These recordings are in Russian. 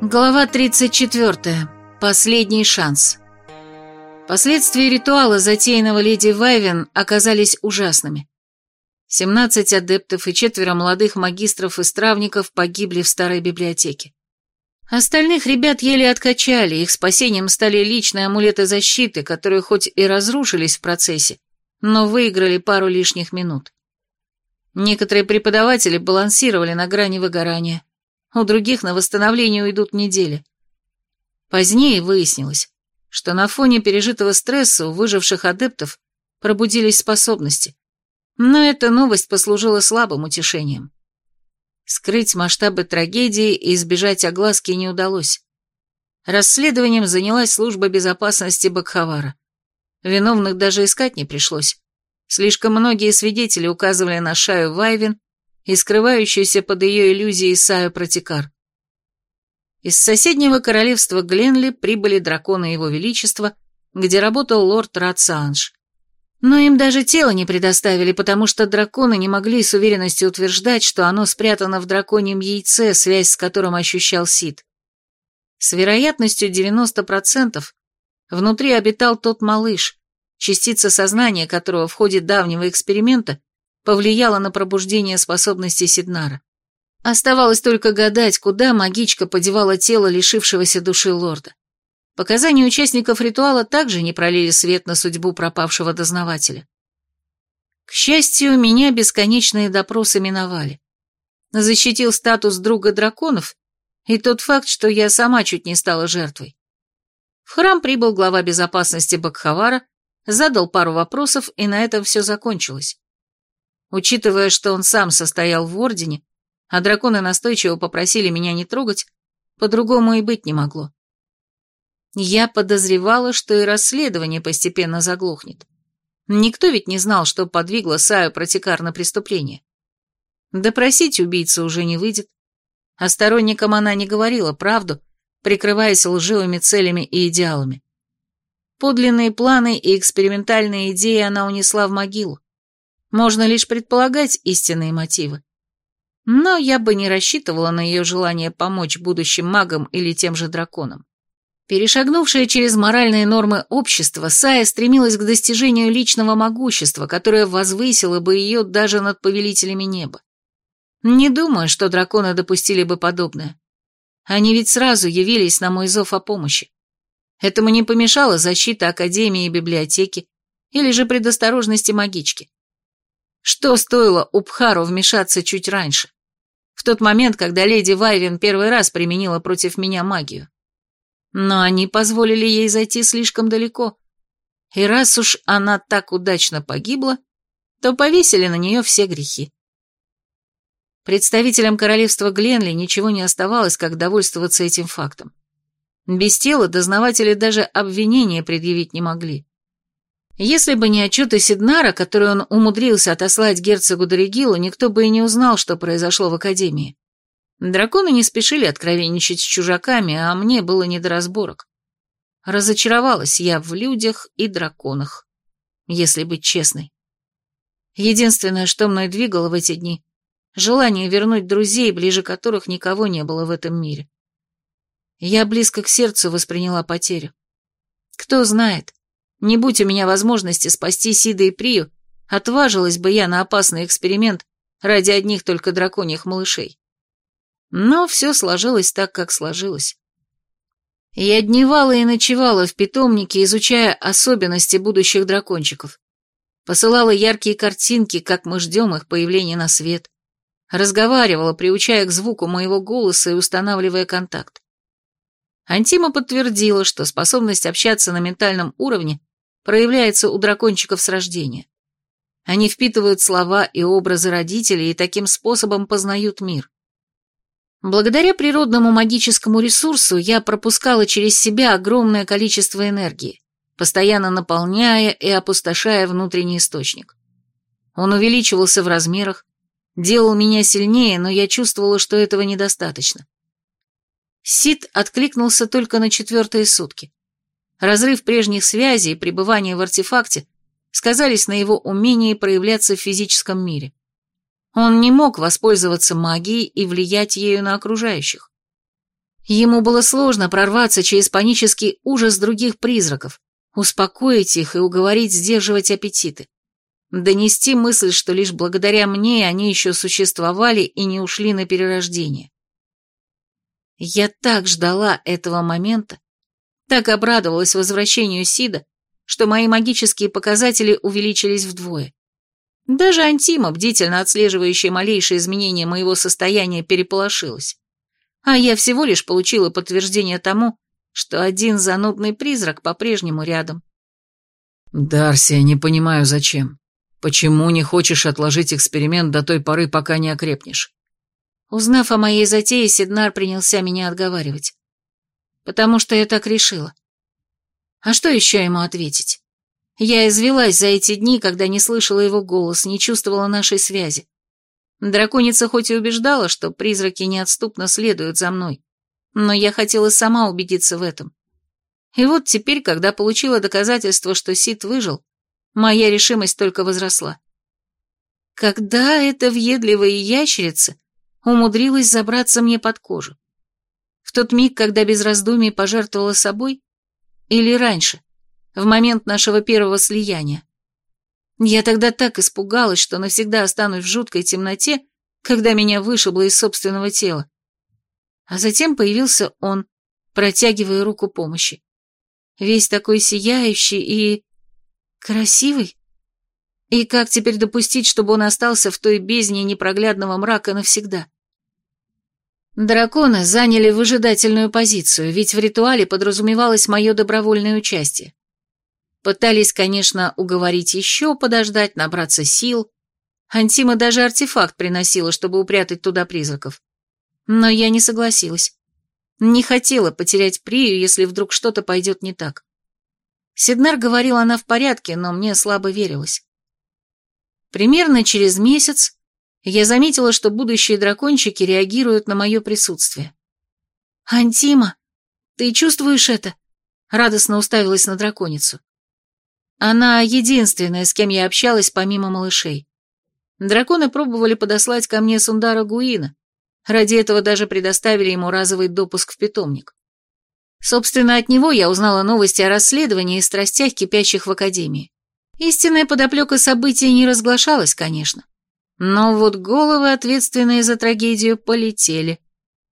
Глава 34. Последний шанс. Последствия ритуала, затеянного леди Вайвен, оказались ужасными. 17 адептов и четверо молодых магистров и стравников погибли в старой библиотеке. Остальных ребят еле откачали, их спасением стали личные амулеты защиты, которые хоть и разрушились в процессе, но выиграли пару лишних минут. Некоторые преподаватели балансировали на грани выгорания, у других на восстановление уйдут недели. Позднее выяснилось, что на фоне пережитого стресса у выживших адептов пробудились способности, но эта новость послужила слабым утешением. Скрыть масштабы трагедии и избежать огласки не удалось. Расследованием занялась служба безопасности Бакхавара. Виновных даже искать не пришлось. Слишком многие свидетели указывали на Шаю Вайвен и скрывающуюся под ее иллюзией Саю Протикар. Из соседнего королевства Гленли прибыли драконы Его Величества, где работал лорд Ратсанж. Но им даже тело не предоставили, потому что драконы не могли с уверенностью утверждать, что оно спрятано в драконьем яйце, связь с которым ощущал Сид. С вероятностью 90% внутри обитал тот малыш, частица сознания которого в ходе давнего эксперимента повлияла на пробуждение способностей Сиднара. Оставалось только гадать, куда магичка подевала тело лишившегося души лорда. Показания участников ритуала также не пролили свет на судьбу пропавшего дознавателя. К счастью, меня бесконечные допросы миновали. Защитил статус друга драконов и тот факт, что я сама чуть не стала жертвой. В храм прибыл глава безопасности Бакхавара задал пару вопросов, и на этом все закончилось. Учитывая, что он сам состоял в Ордене, а драконы настойчиво попросили меня не трогать, по-другому и быть не могло. Я подозревала, что и расследование постепенно заглохнет. Никто ведь не знал, что подвигло Саю протекар на преступление. Допросить убийцу уже не выйдет. А сторонникам она не говорила правду, прикрываясь лживыми целями и идеалами. Подлинные планы и экспериментальные идеи она унесла в могилу. Можно лишь предполагать истинные мотивы. Но я бы не рассчитывала на ее желание помочь будущим магам или тем же драконам. Перешагнувшая через моральные нормы общества, Сая стремилась к достижению личного могущества, которое возвысило бы ее даже над повелителями неба. Не думаю, что драконы допустили бы подобное. Они ведь сразу явились на мой зов о помощи. Этому не помешала защита Академии и библиотеки, или же предосторожности магички. Что стоило Убхару вмешаться чуть раньше? В тот момент, когда леди Вайвен первый раз применила против меня магию. Но они позволили ей зайти слишком далеко. И раз уж она так удачно погибла, то повесили на нее все грехи. Представителям королевства Гленли ничего не оставалось, как довольствоваться этим фактом. Без тела дознаватели даже обвинения предъявить не могли. Если бы не отчеты Сиднара, которые он умудрился отослать герцогу Доригилу, никто бы и не узнал, что произошло в Академии. Драконы не спешили откровенничать с чужаками, а мне было не до разборок. Разочаровалась я в людях и драконах, если быть честной. Единственное, что мной двигало в эти дни — желание вернуть друзей, ближе которых никого не было в этом мире. Я близко к сердцу восприняла потерю. Кто знает, не будь у меня возможности спасти Сида и Прию, отважилась бы я на опасный эксперимент ради одних только драконьих малышей. Но все сложилось так, как сложилось. Я дневала и ночевала в питомнике, изучая особенности будущих дракончиков. Посылала яркие картинки, как мы ждем их появления на свет. Разговаривала, приучая к звуку моего голоса и устанавливая контакт. Антима подтвердила, что способность общаться на ментальном уровне проявляется у дракончиков с рождения. Они впитывают слова и образы родителей и таким способом познают мир. Благодаря природному магическому ресурсу я пропускала через себя огромное количество энергии, постоянно наполняя и опустошая внутренний источник. Он увеличивался в размерах, делал меня сильнее, но я чувствовала, что этого недостаточно. Сид откликнулся только на четвертые сутки. Разрыв прежних связей и пребывание в артефакте сказались на его умении проявляться в физическом мире. Он не мог воспользоваться магией и влиять ею на окружающих. Ему было сложно прорваться через панический ужас других призраков, успокоить их и уговорить сдерживать аппетиты. Донести мысль, что лишь благодаря мне они еще существовали и не ушли на перерождение. Я так ждала этого момента, так обрадовалась возвращению Сида, что мои магические показатели увеличились вдвое. Даже Антима, бдительно отслеживающая малейшие изменения моего состояния, переполошилась. А я всего лишь получила подтверждение тому, что один занудный призрак по-прежнему рядом. «Дарсия, не понимаю, зачем. Почему не хочешь отложить эксперимент до той поры, пока не окрепнешь?» Узнав о моей затее, Сиднар принялся меня отговаривать. Потому что я так решила. А что еще ему ответить? Я извелась за эти дни, когда не слышала его голос, не чувствовала нашей связи. Драконица хоть и убеждала, что призраки неотступно следуют за мной, но я хотела сама убедиться в этом. И вот теперь, когда получила доказательство, что Сид выжил, моя решимость только возросла. Когда эта въедливая ящерица умудрилась забраться мне под кожу? В тот миг, когда без раздумий пожертвовала собой? Или раньше, в момент нашего первого слияния? Я тогда так испугалась, что навсегда останусь в жуткой темноте, когда меня вышибло из собственного тела. А затем появился он, протягивая руку помощи. Весь такой сияющий и... красивый. И как теперь допустить, чтобы он остался в той бездне непроглядного мрака навсегда? Драконы заняли выжидательную позицию, ведь в ритуале подразумевалось мое добровольное участие. Пытались, конечно, уговорить еще подождать, набраться сил. Антима даже артефакт приносила, чтобы упрятать туда призраков. Но я не согласилась. Не хотела потерять Прию, если вдруг что-то пойдет не так. Сиднар говорил, она в порядке, но мне слабо верилось. Примерно через месяц я заметила, что будущие дракончики реагируют на мое присутствие. «Антима, ты чувствуешь это?» Радостно уставилась на драконицу. Она единственная, с кем я общалась помимо малышей. Драконы пробовали подослать ко мне Сундара Гуина. Ради этого даже предоставили ему разовый допуск в питомник. Собственно, от него я узнала новости о расследовании и страстях, кипящих в Академии. Истинная подоплека событий не разглашалась, конечно. Но вот головы, ответственные за трагедию, полетели.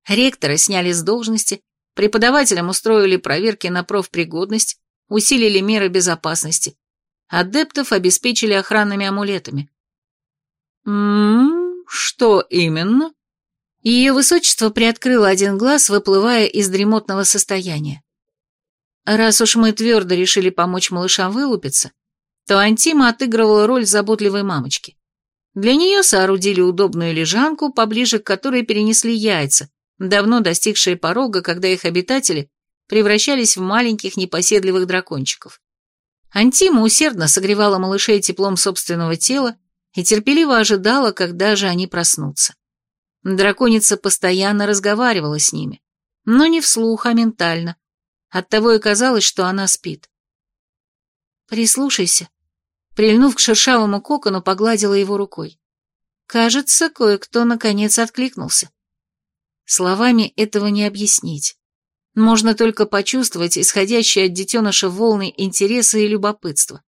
Ректора сняли с должности, преподавателям устроили проверки на профпригодность, усилили меры безопасности. Адептов обеспечили охранными амулетами. «М-м, что именно?» Ее высочество приоткрыло один глаз, выплывая из дремотного состояния. Раз уж мы твердо решили помочь малышам вылупиться, то Антима отыгрывала роль заботливой мамочки. Для нее соорудили удобную лежанку, поближе к которой перенесли яйца, давно достигшие порога, когда их обитатели превращались в маленьких непоседливых дракончиков. Антима усердно согревала малышей теплом собственного тела и терпеливо ожидала, когда же они проснутся. Драконица постоянно разговаривала с ними, но не вслух, а ментально. Оттого и казалось, что она спит. «Прислушайся», прильнув к шершавому кокону, погладила его рукой. Кажется, кое-кто наконец откликнулся. Словами этого не объяснить. Можно только почувствовать исходящие от детеныша волны интереса и любопытства.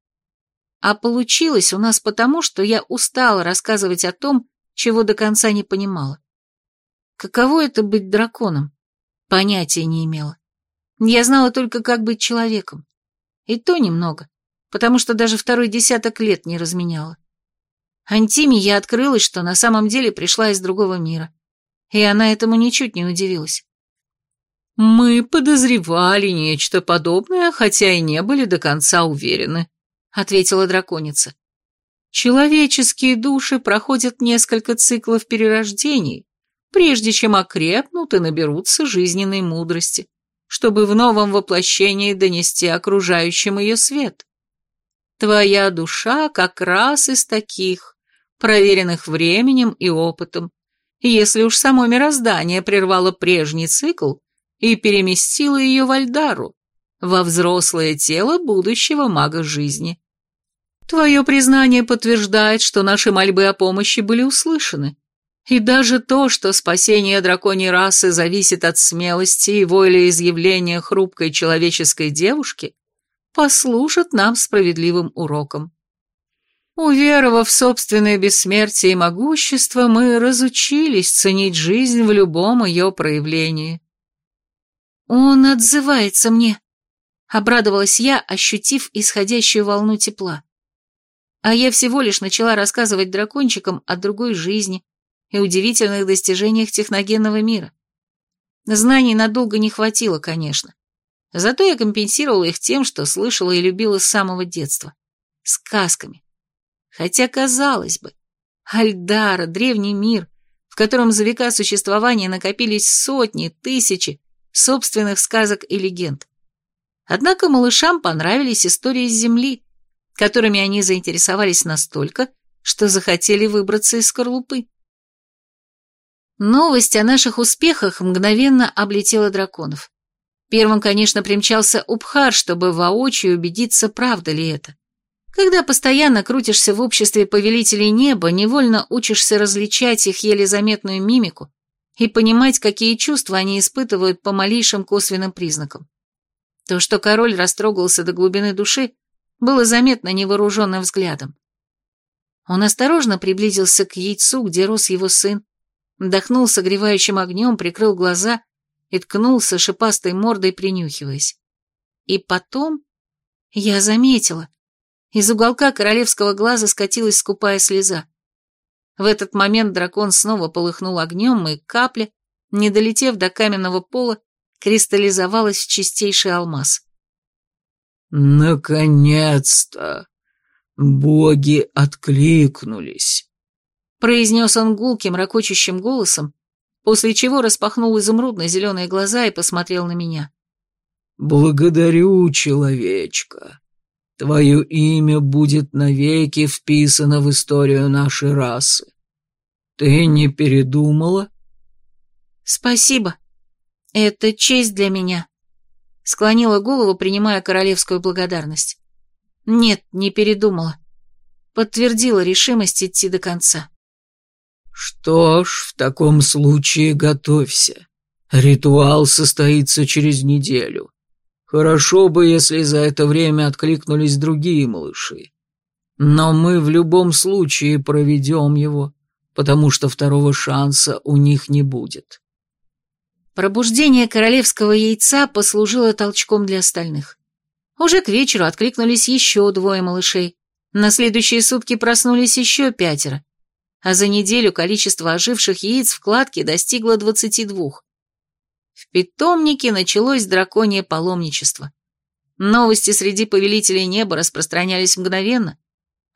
А получилось у нас потому, что я устала рассказывать о том, чего до конца не понимала. Каково это быть драконом? Понятия не имела. Я знала только, как быть человеком. И то немного, потому что даже второй десяток лет не разменяла. Антиме я открылась, что на самом деле пришла из другого мира. И она этому ничуть не удивилась. «Мы подозревали нечто подобное, хотя и не были до конца уверены», — ответила драконица. «Человеческие души проходят несколько циклов перерождений, прежде чем окрепнут и наберутся жизненной мудрости, чтобы в новом воплощении донести окружающим ее свет. Твоя душа как раз из таких, проверенных временем и опытом, если уж само мироздание прервало прежний цикл, и переместила ее в Альдару, во взрослое тело будущего мага жизни. Твое признание подтверждает, что наши мольбы о помощи были услышаны, И даже то, что спасение драконьей расы зависит от смелости и волеизъявления хрупкой человеческой девушки, послужит нам справедливым уроком. Уверовав в собственное бессмертие и могущество, мы разучились ценить жизнь в любом ее проявлении. «Он отзывается мне», — обрадовалась я, ощутив исходящую волну тепла. А я всего лишь начала рассказывать дракончикам о другой жизни и удивительных достижениях техногенного мира. Знаний надолго не хватило, конечно. Зато я компенсировала их тем, что слышала и любила с самого детства. Сказками. Хотя, казалось бы, Альдара, древний мир, в котором за века существования накопились сотни, тысячи собственных сказок и легенд. Однако малышам понравились истории с Земли, которыми они заинтересовались настолько, что захотели выбраться из скорлупы. Новость о наших успехах мгновенно облетела драконов. Первым, конечно, примчался Убхар, чтобы воочию убедиться, правда ли это. Когда постоянно крутишься в обществе повелителей неба, невольно учишься различать их еле заметную мимику и понимать, какие чувства они испытывают по малейшим косвенным признакам. То, что король растрогался до глубины души, было заметно невооруженным взглядом. Он осторожно приблизился к яйцу, где рос его сын, вдохнул согревающим огнем, прикрыл глаза и ткнулся шипастой мордой, принюхиваясь. И потом я заметила, из уголка королевского глаза скатилась скупая слеза. В этот момент дракон снова полыхнул огнем, и капля, не долетев до каменного пола, кристаллизовалась в чистейший алмаз. «Наконец-то! Боги откликнулись!» произнес он гулким, ракочущим голосом, после чего распахнул изумрудно-зеленые глаза и посмотрел на меня. «Благодарю, человечка. Твое имя будет навеки вписано в историю нашей расы. Ты не передумала?» «Спасибо. Это честь для меня», — склонила голову, принимая королевскую благодарность. «Нет, не передумала. Подтвердила решимость идти до конца». «Что ж, в таком случае готовься. Ритуал состоится через неделю. Хорошо бы, если за это время откликнулись другие малыши. Но мы в любом случае проведем его, потому что второго шанса у них не будет». Пробуждение королевского яйца послужило толчком для остальных. Уже к вечеру откликнулись еще двое малышей. На следующие сутки проснулись еще пятеро а за неделю количество оживших яиц в кладке достигло 22. В питомнике началось драконье паломничество. Новости среди повелителей неба распространялись мгновенно.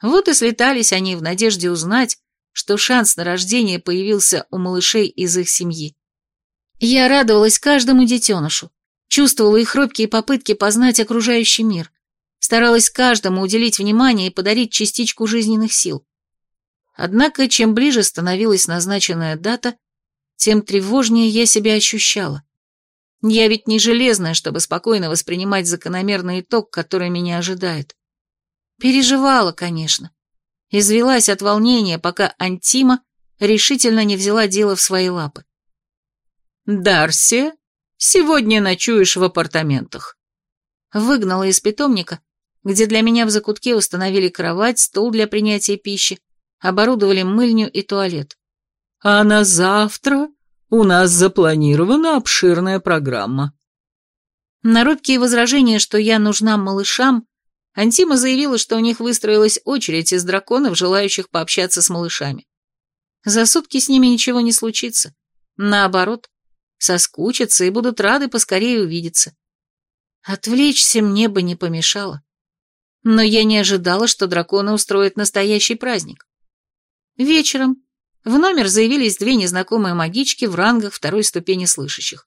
Вот и слетались они в надежде узнать, что шанс на рождение появился у малышей из их семьи. Я радовалась каждому детенышу, чувствовала их робкие попытки познать окружающий мир, старалась каждому уделить внимание и подарить частичку жизненных сил. Однако, чем ближе становилась назначенная дата, тем тревожнее я себя ощущала. Я ведь не железная, чтобы спокойно воспринимать закономерный итог, который меня ожидает. Переживала, конечно. Извелась от волнения, пока Антима решительно не взяла дело в свои лапы. «Дарси, сегодня ночуешь в апартаментах». Выгнала из питомника, где для меня в закутке установили кровать, стол для принятия пищи, оборудовали мыльню и туалет. А на завтра у нас запланирована обширная программа. На робкие возражения, что я нужна малышам, Антима заявила, что у них выстроилась очередь из драконов, желающих пообщаться с малышами. За сутки с ними ничего не случится. Наоборот, соскучатся и будут рады поскорее увидеться. Отвлечься мне бы не помешало. Но я не ожидала, что драконы устроят настоящий праздник. Вечером в номер заявились две незнакомые магички в рангах второй ступени слышащих.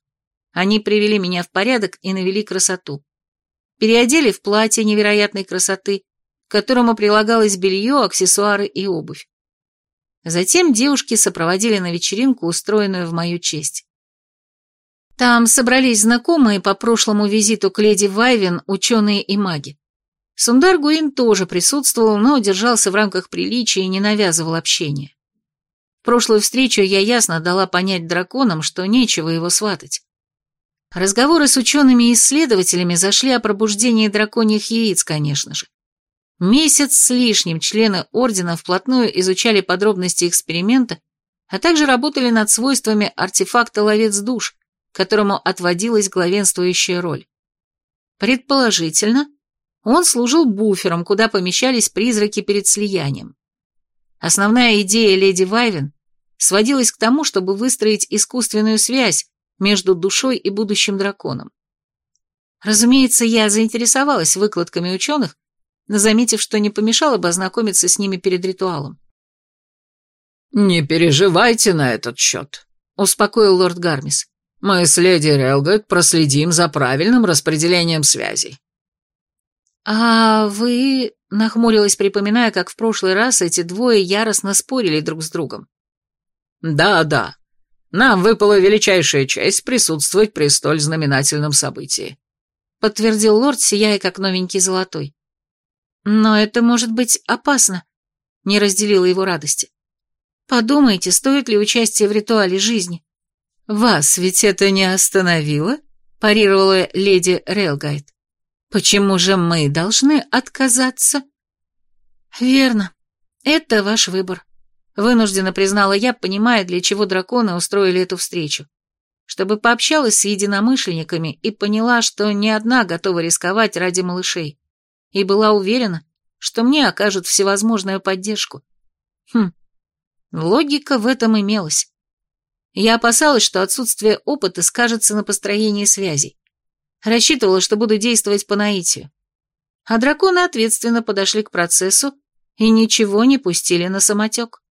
Они привели меня в порядок и навели красоту. Переодели в платье невероятной красоты, к которому прилагалось белье, аксессуары и обувь. Затем девушки сопроводили на вечеринку, устроенную в мою честь. Там собрались знакомые по прошлому визиту к леди Вайвен, ученые и маги. Сундар Гуин тоже присутствовал, но держался в рамках приличия и не навязывал общения. В прошлую встречу я ясно дала понять драконам, что нечего его сватать. Разговоры с учеными и исследователями зашли о пробуждении драконьих яиц, конечно же. Месяц с лишним члены Ордена вплотную изучали подробности эксперимента, а также работали над свойствами артефакта «Ловец душ», которому отводилась главенствующая роль. Предположительно, он служил буфером, куда помещались призраки перед слиянием. Основная идея леди Вайвен сводилась к тому, чтобы выстроить искусственную связь между душой и будущим драконом. Разумеется, я заинтересовалась выкладками ученых, но заметив, что не помешало бы ознакомиться с ними перед ритуалом. «Не переживайте на этот счет», — успокоил лорд Гармис. «Мы с леди Релгот проследим за правильным распределением связей». «А вы...» — нахмурилась, припоминая, как в прошлый раз эти двое яростно спорили друг с другом. «Да-да, нам выпала величайшая честь присутствовать при столь знаменательном событии», — подтвердил лорд, сияя как новенький золотой. «Но это может быть опасно», — не разделила его радости. «Подумайте, стоит ли участие в ритуале жизни?» «Вас ведь это не остановило?» — парировала леди Релгайт. «Почему же мы должны отказаться?» «Верно. Это ваш выбор», — вынужденно признала я, понимая, для чего драконы устроили эту встречу. Чтобы пообщалась с единомышленниками и поняла, что не одна готова рисковать ради малышей и была уверена, что мне окажут всевозможную поддержку. Хм, логика в этом имелась. Я опасалась, что отсутствие опыта скажется на построении связей. Рассчитывала, что буду действовать по наитию. А драконы ответственно подошли к процессу и ничего не пустили на самотек.